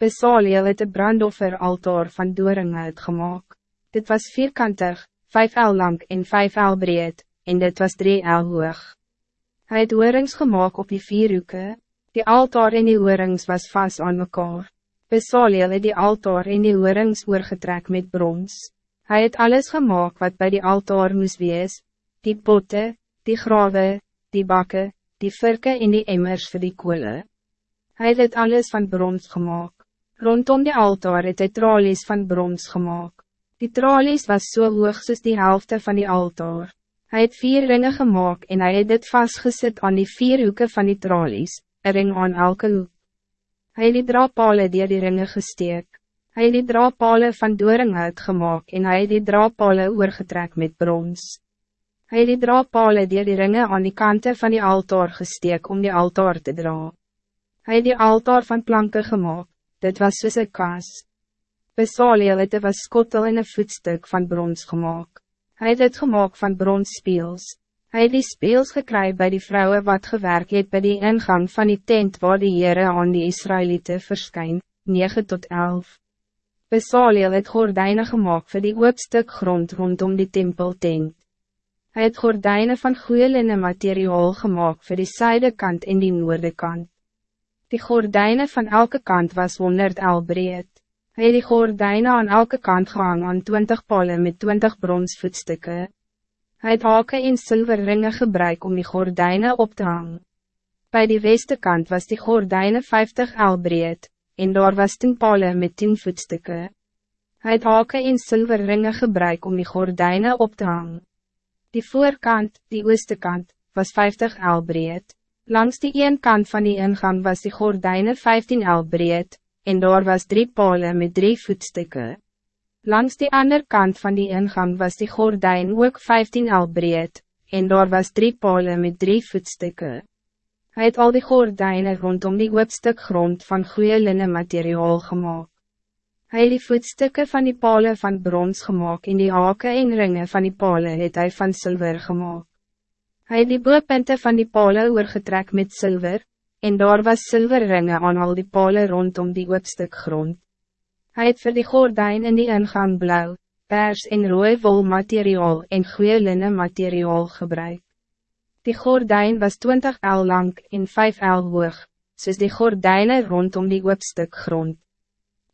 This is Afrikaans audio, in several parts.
Besaliel het een brandoffer altaar van doring uitgemaak. Dit was vierkantig, vijf el lang en vijf el breed, en dit was drie el hoog. Hij het oorings gemaakt op die vier hoeken, die altaar en die oorings was vast aan mekaar. Besaliel het die altaar en die oorings oorgetrek met brons. Hij het alles gemaakt wat bij die altaar moest wees, die potten, die graven, die bakken, die virke en die emmers voor die koele. Hij het alles van brons gemaakt. Rondom die altaar het hy tralies van brons gemaakt. Die tralies was zo so hoog soos die helft van die altaar. Hij het vier ringen gemaakt en hij het dit vastgezet aan die vier hoeken van die tralies, een ring aan elke hoek. Hij het die draapale dier die ringen gesteek. Hij het die draapale van doring uitgemaakt en hij het die draapale oorgetrek met brons. Hij het die draapale dier die ringen aan die kanten van die altaar gesteek om die altaar te dra. Hij het die altaar van planken gemaakt dit was soos een kas. Besaliel het was skottel in een voetstuk van brons gemaakt. Hij het het gemaakt van brons speels. Hij het die speels gekry bij die vrouwen wat gewerkt het bij die ingang van die tent waar die Heere aan die Israëlieten verskyn, 9 tot 11. Besaliel het gordijnen gemaakt voor die oopstuk grond rondom die tempeltent. Hij het gordijnen van linnen materiaal gemaakt voor die zuidekant en die noordekant. Die gordijnen van elke kant was 100 el breed. Hij het die gordijnen aan elke kant gehang aan 20 polen met 20 bronsvoetstukken. Hij het hake en zilver ringen gebruik om die gordijnen op te hangen. Bij die westekant was die gordijnen 50 el breed, en daar was 10 polen met 10 voetstukken. Hij het hake en zilver ringen gebruik om die gordijnen op te hangen. Die voorkant, die oostekant, was 50 el breed. Langs die een kant van die ingang was die gordijnen 15 el breed, en daar was drie palen met drie voetstukken. Langs die andere kant van die ingang was die gordijn ook 15 el breed, en daar was drie palen met drie voetstukken. Hij het al die gordijnen rondom die hoopstuk grond van goede linnen materiaal gemaakt. Hij het die voetstukken van die palen van brons gemaakt en die haken en ringen van die palen het hij van zilver gemaakt. Hij het die boepunte van die pale oorgetrek met zilver, en daar was zilverringen aan al die pale rondom die oopstuk grond. Hij het vir die gordijn in die ingang blauw, pers en rooi wol materiaal en goeie linnen materiaal gebruik. Die gordijn was 20 el lang en 5 el hoog, soos die gordijnen rondom die oopstuk grond.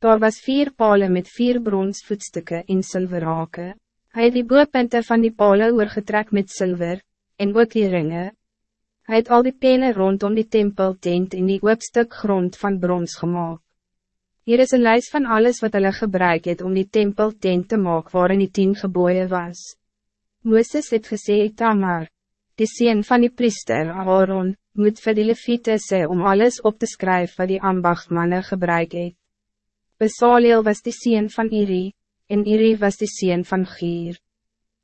Daar was vier palen met vier bronsvoetstukken in zilverhake. Hij het die boepunte van die pale oorgetrek met zilver, en ook die ringe. Hij het al die penen rondom die tempel tent in die oopstuk grond van brons gemaakt. Hier is een lijst van alles wat hulle gebruik het om die tempel tent te maken waarin die tien geboeien was. Moeses het gesê, Tamar, die sien van die priester Aaron, moet vir die leviete sê om alles op te schrijven wat die ambachtmannen gebruik het. Besaliel was die sien van Iri, en Iri was die sien van Gier.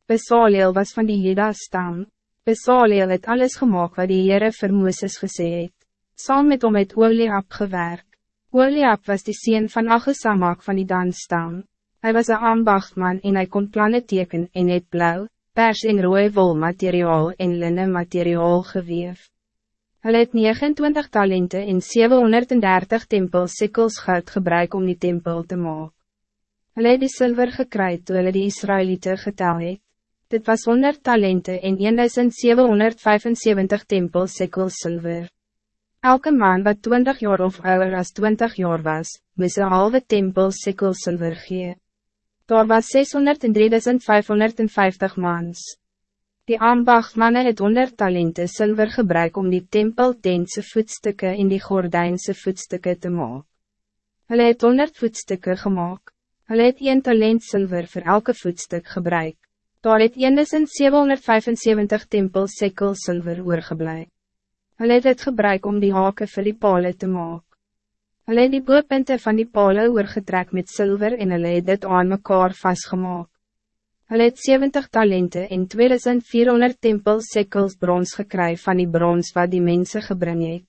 Besaliel was van die Jeda stam. Besaliel het alles gemaakt wat die Heere vir Mooses gesê het. Saam met hom het Oliab gewerk. Oliab was die sien van Agesamak van die Danstam. Hij was een ambachtman en hij kon plannen teken en het blauw, pers en rooi wol materiaal en linnen materiaal geweef. Hij het 29 talenten en 730 tempel sikkels goud gebruik om die tempel te maken. Hij het die zilver gekry toe hulle die Israëlieten getel het. Dit was 100 talenten en 1775 tempel sikkel zilver. Elke man wat 20 jaar of ouder als 20 jaar was, moest een halve tempel sikkel zilver gee. Daar was 603.550 mans. Die ambachtmannen het 100 talenten zilver gebruik om die tempel tentse voetstukken in die gordijnse voetstukken te maken. Hulle het 100 voetstukken gemaakt. Hulle het 1 talent zilver voor elke voetstuk gebruik. Daar het 1775 tempel sekkel silver oorgeblij. Hulle het het gebruik om die haken vir die pale te maken. Hulle het die boepunte van die pale oorgetrek met zilver en hulle het dit aan mekaar vastgemaak. Hulle het 70 talenten en 2400 tempel sekkels brons gekry van die brons wat die mensen gebring het.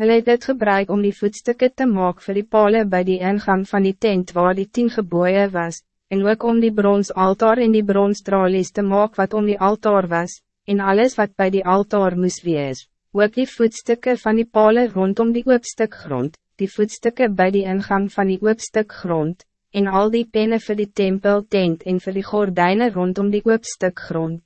Hulle het dit gebruik om die voetstukken te maken voor die pale bij die ingang van die tent waar die tien geboeien was, en ook om die brons altaar en die brons tralies te maak wat om die altaar was, en alles wat bij die altaar moest wees, ook die voetstukken van die palen rondom die oopstuk grond, die voetstukken bij die ingang van die oopstuk grond, en al die pennen voor die tempel tent en voor die gordijnen rondom die oopstuk grond.